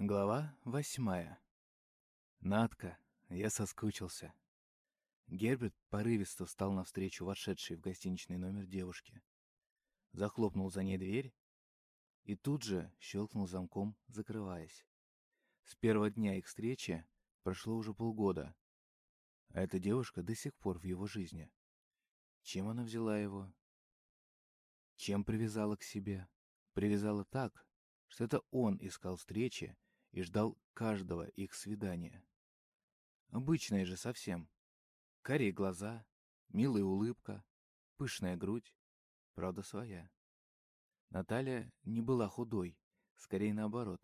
Глава восьмая. Надка, я соскучился. Герберт порывисто встал навстречу вошедшей в гостиничный номер девушке. Захлопнул за ней дверь и тут же щелкнул замком, закрываясь. С первого дня их встречи прошло уже полгода, а эта девушка до сих пор в его жизни. Чем она взяла его? Чем привязала к себе? Привязала так, что это он искал встречи и ждал каждого их свидания. Обычное же совсем. Карие глаза, милая улыбка, пышная грудь, правда своя. Наталья не была худой, скорее наоборот.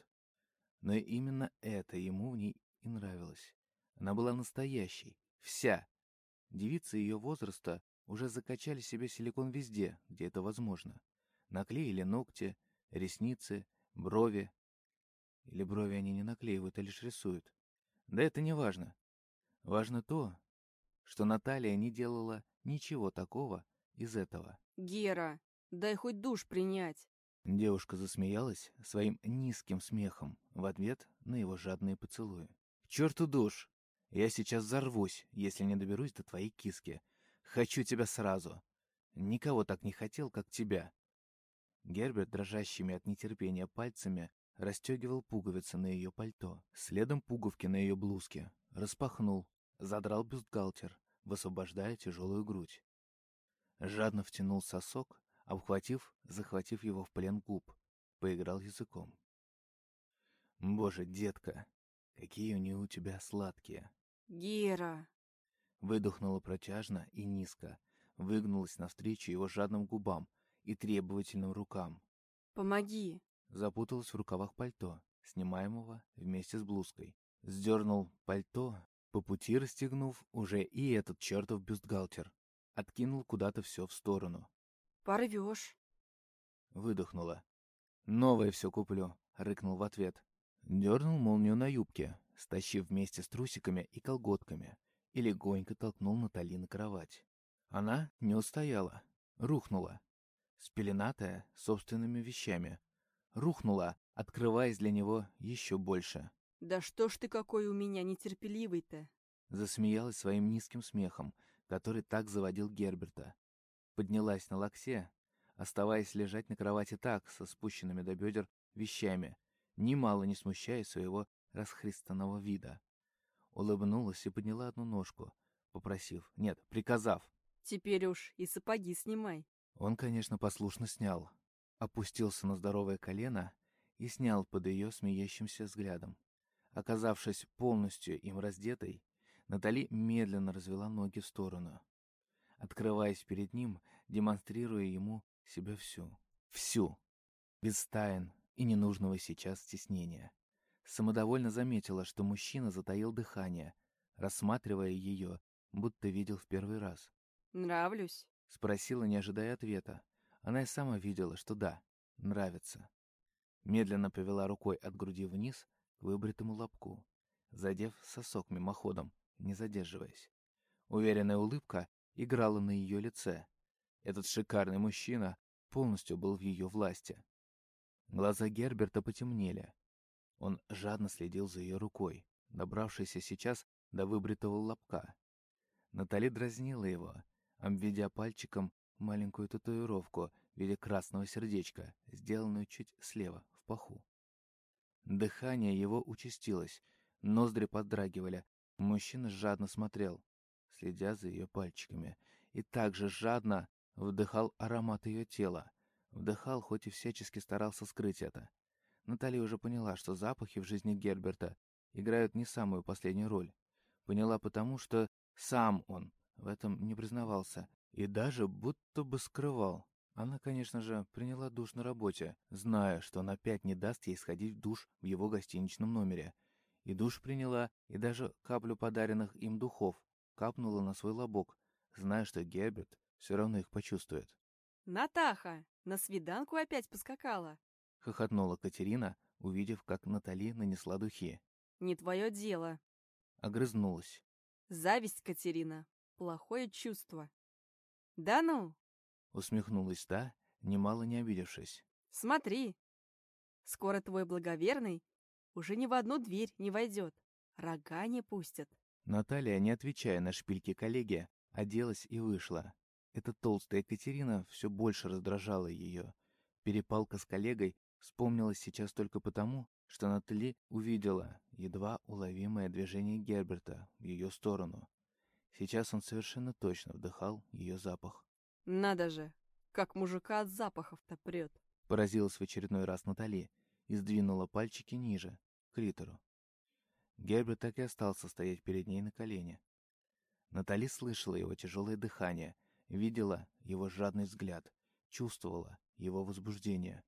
Но именно это ему в ней и нравилось. Она была настоящей, вся. Девицы ее возраста уже закачали себе силикон везде, где это возможно. Наклеили ногти, ресницы, брови, или брови они не наклеивают, а лишь рисуют. Да это не важно. Важно то, что Наталья не делала ничего такого из этого. Гера, дай хоть душ принять. Девушка засмеялась своим низким смехом в ответ на его жадные поцелуи. «К черту душ! Я сейчас взорвусь, если не доберусь до твоей киски. Хочу тебя сразу. Никого так не хотел, как тебя». Герберт, дрожащими от нетерпения пальцами, расстегивал пуговицы на ее пальто, следом пуговки на ее блузке, распахнул, задрал бюстгальтер, высвобождая тяжелую грудь. Жадно втянул сосок, обхватив, захватив его в плен губ, поиграл языком. «Боже, детка, какие они у тебя сладкие!» «Гера!» Выдохнула протяжно и низко, выгнулась навстречу его жадным губам и требовательным рукам. «Помоги!» Запуталась в рукавах пальто, снимаемого вместе с блузкой. Сдернул пальто, по пути расстегнув уже и этот чертов бюстгальтер. Откинул куда-то все в сторону. «Порвешь!» Выдохнула. «Новое все куплю», — рыкнул в ответ. Дернул молнию на юбке, стащив вместе с трусиками и колготками, и легонько толкнул Натали на кровать. Она не устояла, рухнула, спеленатая собственными вещами, рухнула, открываясь для него еще больше. «Да что ж ты какой у меня нетерпеливый-то!» Засмеялась своим низким смехом, который так заводил Герберта. Поднялась на локсе, оставаясь лежать на кровати так, со спущенными до бедер вещами, немало не смущая своего расхристанного вида. Улыбнулась и подняла одну ножку, попросив, нет, приказав. «Теперь уж и сапоги снимай». Он, конечно, послушно снял, опустился на здоровое колено и снял под ее смеящимся взглядом. Оказавшись полностью им раздетой, Натали медленно развела ноги в сторону, открываясь перед ним, демонстрируя ему себя всю. Всю. Без тайн и ненужного сейчас стеснения. Самодовольно заметила, что мужчина затаил дыхание, рассматривая ее, будто видел в первый раз. «Нравлюсь?» — спросила, не ожидая ответа. Она и сама видела, что да, нравится. Медленно повела рукой от груди вниз к выбритому лобку, задев сосок мимоходом, не задерживаясь. Уверенная улыбка играла на ее лице. Этот шикарный мужчина полностью был в ее власти. Глаза Герберта потемнели. Он жадно следил за ее рукой, добравшейся сейчас до выбритого лобка. Натали дразнила его, обведя пальчиком маленькую татуировку в виде красного сердечка, сделанную чуть слева, в паху. Дыхание его участилось, ноздри подрагивали. Мужчина жадно смотрел, следя за ее пальчиками, и также жадно вдыхал аромат ее тела. Вдыхал, хоть и всячески старался скрыть это. Наталья уже поняла, что запахи в жизни Герберта играют не самую последнюю роль. Поняла потому, что сам он в этом не признавался и даже будто бы скрывал. Она, конечно же, приняла душ на работе, зная, что он опять не даст ей сходить в душ в его гостиничном номере. И душ приняла, и даже каплю подаренных им духов капнула на свой лобок, зная, что Герберт все равно их почувствует. «Натаха, на свиданку опять поскакала!» — хохотнула Катерина, увидев, как Натали нанесла духи. «Не твое дело!» — огрызнулась. «Зависть, Катерина, плохое чувство!» «Да ну!» — усмехнулась та, немало не обидевшись. «Смотри! Скоро твой благоверный уже ни в одну дверь не войдет. Рога не пустят. Наталья, не отвечая на шпильки коллеги, оделась и вышла. Эта толстая Екатерина все больше раздражала ее. Перепалка с коллегой вспомнилась сейчас только потому, что Натали увидела едва уловимое движение Герберта в ее сторону. Сейчас он совершенно точно вдыхал ее запах. Надо же, как мужика от запахов-то прет. Поразилась в очередной раз Натали и сдвинула пальчики ниже, к литеру. Герберт так и остался стоять перед ней на колене. Натали слышала его тяжелое дыхание, видела его жадный взгляд, чувствовала его возбуждение.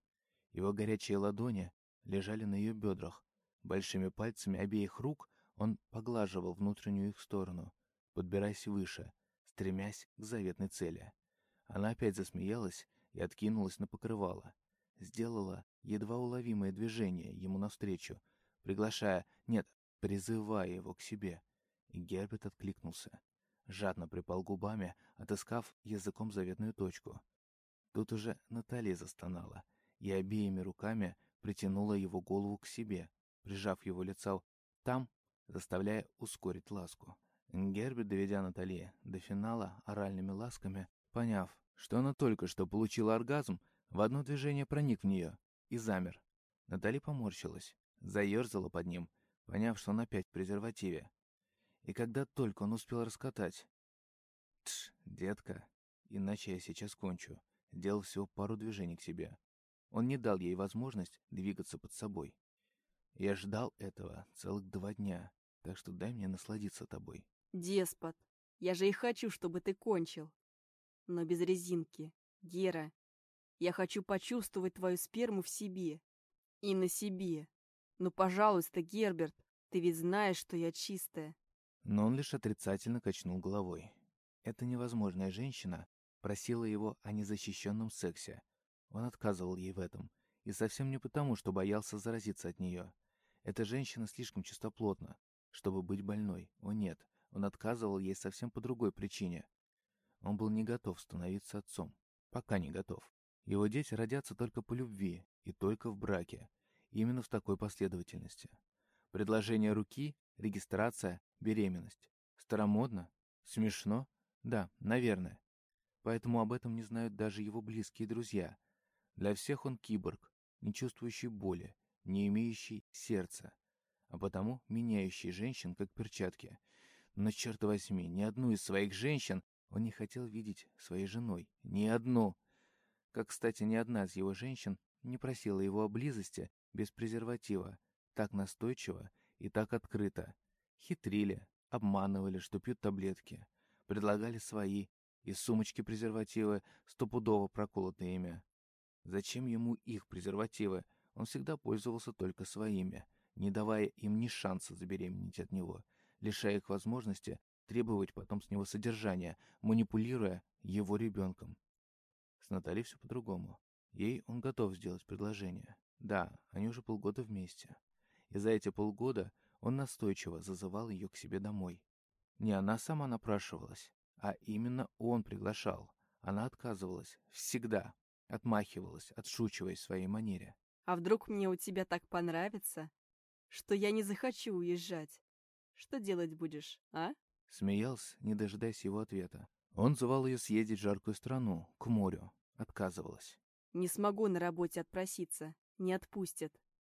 Его горячие ладони лежали на ее бедрах. Большими пальцами обеих рук он поглаживал внутреннюю их сторону, подбираясь выше, стремясь к заветной цели. Она опять засмеялась и откинулась на покрывало. Сделала едва уловимое движение ему навстречу, приглашая, нет, призывая его к себе. И Герберт откликнулся. Жадно припал губами, отыскав языком заветную точку. Тут уже Натали застонала и обеими руками притянула его голову к себе, прижав его лицо там, заставляя ускорить ласку. Герберт, доведя Натали до финала оральными ласками, поняв, что она только что получила оргазм, в одно движение проник в нее и замер. Натали поморщилась, заерзала под ним, поняв, что он опять в презервативе. И когда только он успел раскатать... Тш, детка, иначе я сейчас кончу. Сделал всего пару движений к себе. Он не дал ей возможность двигаться под собой. Я ждал этого целых два дня, так что дай мне насладиться тобой. Деспот, я же и хочу, чтобы ты кончил. Но без резинки. Гера, я хочу почувствовать твою сперму в себе. И на себе. Ну, пожалуйста, Герберт, ты ведь знаешь, что я чистая. Но он лишь отрицательно качнул головой. Эта невозможная женщина просила его о незащищенном сексе, он отказывал ей в этом. И совсем не потому, что боялся заразиться от нее. Эта женщина слишком чистоплотна, чтобы быть больной. О нет, он отказывал ей совсем по другой причине. Он был не готов становиться отцом. Пока не готов. Его дети родятся только по любви и только в браке. Именно в такой последовательности. Предложение руки, регистрация, беременность. Старомодно? Смешно? Да, наверное. Поэтому об этом не знают даже его близкие друзья, для всех он киборг, не чувствующий боли, не имеющий сердца, а потому меняющий женщин как перчатки. Но, черт возьми, ни одну из своих женщин он не хотел видеть своей женой. Ни одну. Как, кстати, ни одна из его женщин не просила его о близости без презерватива, так настойчиво и так открыто. Хитрили, обманывали, что пьют таблетки, предлагали свои, из сумочки презервативы, стопудово проколотые ими. Зачем ему их презервативы? Он всегда пользовался только своими, не давая им ни шанса забеременеть от него, лишая их возможности требовать потом с него содержания, манипулируя его ребенком. С Натальей все по-другому. Ей он готов сделать предложение. Да, они уже полгода вместе. И за эти полгода он настойчиво зазывал ее к себе домой. Не она сама напрашивалась, а именно он приглашал. Она отказывалась. Всегда. Отмахивалась, отшучиваясь в своей манере. А вдруг мне у тебя так понравится, что я не захочу уезжать? Что делать будешь, а? Смеялся, не дожидаясь его ответа. Он звал ее съездить в жаркую страну, к морю. Отказывалась. Не смогу на работе отпроситься. Не отпустят.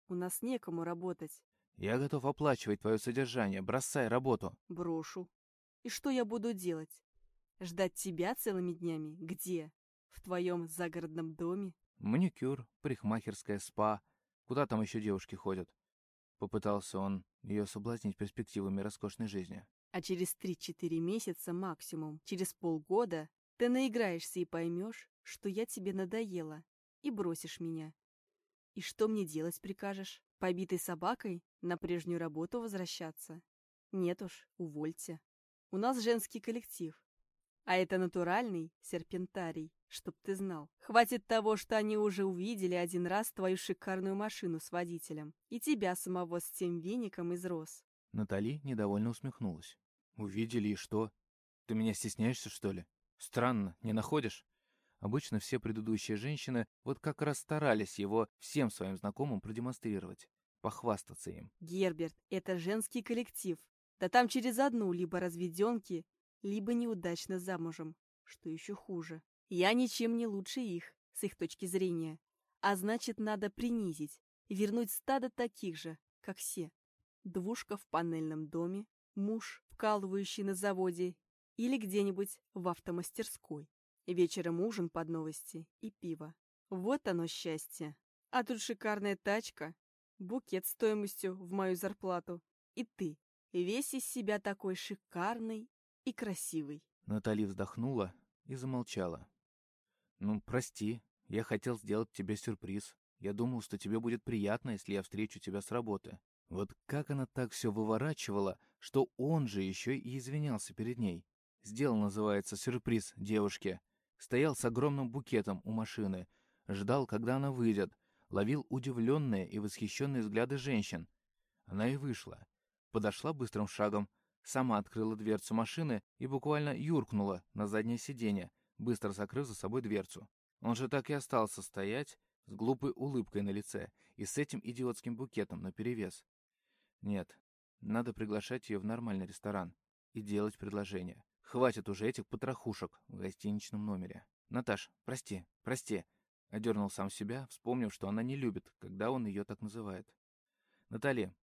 У нас некому работать. Я готов оплачивать твое содержание. Бросай работу. Брошу. И что я буду делать? Ждать тебя целыми днями? Где? В твоем загородном доме? Маникюр, парикмахерская, спа. Куда там еще девушки ходят? Попытался он ее соблазнить перспективами роскошной жизни. А через три-четыре месяца максимум, через полгода, ты наиграешься и поймешь, что я тебе надоела, и бросишь меня. И что мне делать прикажешь? Побитой собакой на прежнюю работу возвращаться? Нет уж, увольте. У нас женский коллектив. А это натуральный серпентарий, чтоб ты знал. Хватит того, что они уже увидели один раз твою шикарную машину с водителем и тебя самого с тем веником из роз. Натали недовольно усмехнулась. «Увидели и что? Ты меня стесняешься, что ли? Странно, не находишь?» Обычно все предыдущие женщины вот как раз старались его всем своим знакомым продемонстрировать. похвастаться им. Герберт, это женский коллектив. Да там через одну либо разведенки, либо неудачно замужем, что еще хуже. Я ничем не лучше их, с их точки зрения. А значит, надо принизить, вернуть стадо таких же, как все. Двушка в панельном доме, муж, вкалывающий на заводе или где-нибудь в автомастерской. Вечером ужин под новости и пиво. Вот оно счастье. А тут шикарная тачка, букет стоимостью в мою зарплату. И ты, весь из себя такой шикарный и красивый. Натали вздохнула и замолчала. «Ну, прости, я хотел сделать тебе сюрприз. Я думал, что тебе будет приятно, если я встречу тебя с работы. Вот как она так все выворачивала, что он же еще и извинялся перед ней. Сделал, называется, сюрприз девушке. Стоял с огромным букетом у машины, ждал, когда она выйдет, ловил удивленные и восхищенные взгляды женщин. Она и вышла. Подошла быстрым шагом, сама открыла дверцу машины и буквально юркнула на заднее сиденье, быстро закрыв за собой дверцу. Он же так и остался стоять с глупой улыбкой на лице и с этим идиотским букетом наперевес. Нет, надо приглашать ее в нормальный ресторан и делать предложение. Хватит уже этих потрохушек в гостиничном номере. Наташ, прости, прости. Одернул сам себя, вспомнив, что она не любит, когда он ее так называет. Наталья,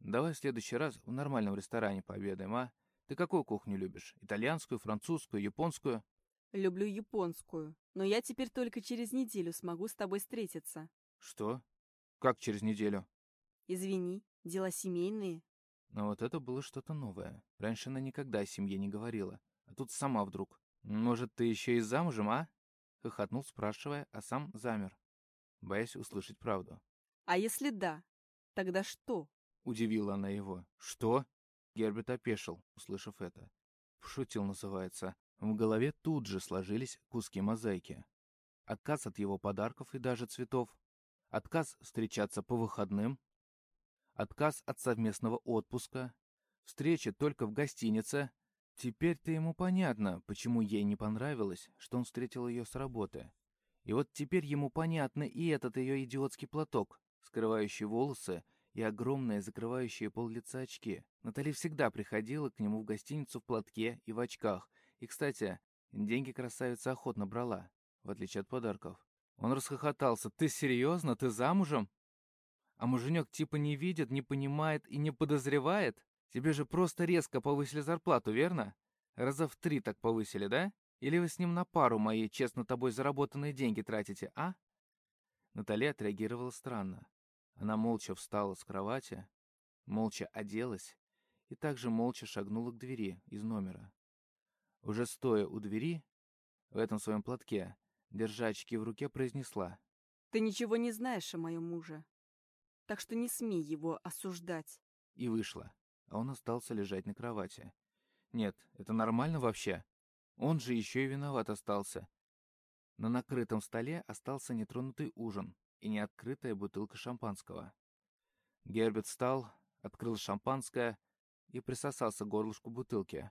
давай в следующий раз в нормальном ресторане пообедаем, а? Ты какую кухню любишь? Итальянскую, французскую, японскую? Люблю японскую, но я теперь только через неделю смогу с тобой встретиться. Что? Как через неделю? Извини, дела семейные. Но вот это было что-то новое. Раньше она никогда о семье не говорила. А тут сама вдруг. Может, ты еще и замужем, а? Хохотнул, спрашивая, а сам замер, боясь услышать правду. А если да, тогда что? Удивила она его. Что? Герберт опешил, услышав это. Шутил, называется. В голове тут же сложились куски мозаики. Отказ от его подарков и даже цветов. Отказ встречаться по выходным. Отказ от совместного отпуска. Встреча только в гостинице. Теперь-то ему понятно, почему ей не понравилось, что он встретил ее с работы. И вот теперь ему понятно и этот ее идиотский платок, скрывающий волосы, и огромные, закрывающие пол лица очки. Натали всегда приходила к нему в гостиницу в платке и в очках, и, кстати, деньги красавица охотно брала, в отличие от подарков. Он расхохотался. «Ты серьезно? Ты замужем?» А муженек типа не видит, не понимает и не подозревает? Тебе же просто резко повысили зарплату, верно? Раза в три так повысили, да? Или вы с ним на пару мои честно тобой заработанные деньги тратите, а?» Наталья отреагировала странно. Она молча встала с кровати, молча оделась и также молча шагнула к двери из номера. Уже стоя у двери, в этом своем платке, держа очки в руке, произнесла. «Ты ничего не знаешь о моем муже, так что не смей его осуждать». И вышла, а он остался лежать на кровати. Нет, это нормально вообще? Он же еще и виноват остался. На накрытом столе остался нетронутый ужин и неоткрытая бутылка шампанского. Герберт встал, открыл шампанское и присосался к горлышку бутылки.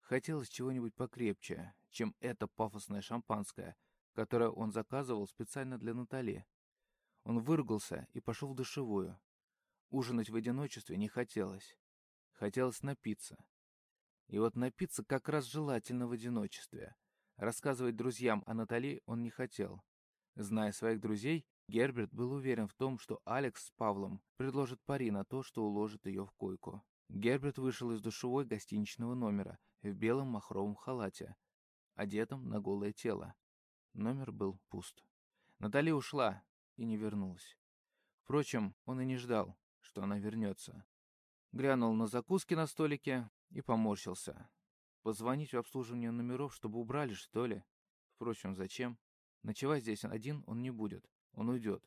Хотелось чего-нибудь покрепче, чем это пафосное шампанское, которое он заказывал специально для Натали. Он выругался и пошел в душевую. Ужинать в одиночестве не хотелось. Хотелось напиться. И вот напиться как раз желательно в одиночестве. Рассказывать друзьям о Натали он не хотел. Зная своих друзей, Герберт был уверен в том, что Алекс с Павлом предложат пари на то, что уложит ее в койку. Герберт вышел из душевой гостиничного номера в белом махровом халате, одетом на голое тело. Номер был пуст. Натали ушла и не вернулась. Впрочем, он и не ждал, что она вернется. Глянул на закуски на столике и поморщился. Позвонить в обслуживание номеров, чтобы убрали, что ли? Впрочем, зачем? Ночевать здесь один он не будет. Он уйдет.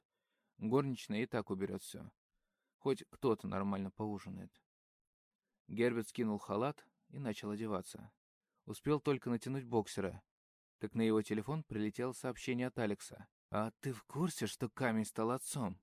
Горничная и так уберет все. Хоть кто-то нормально поужинает. Герберт скинул халат и начал одеваться. Успел только натянуть боксера, как на его телефон прилетело сообщение от Алекса. «А ты в курсе, что камень стал отцом?»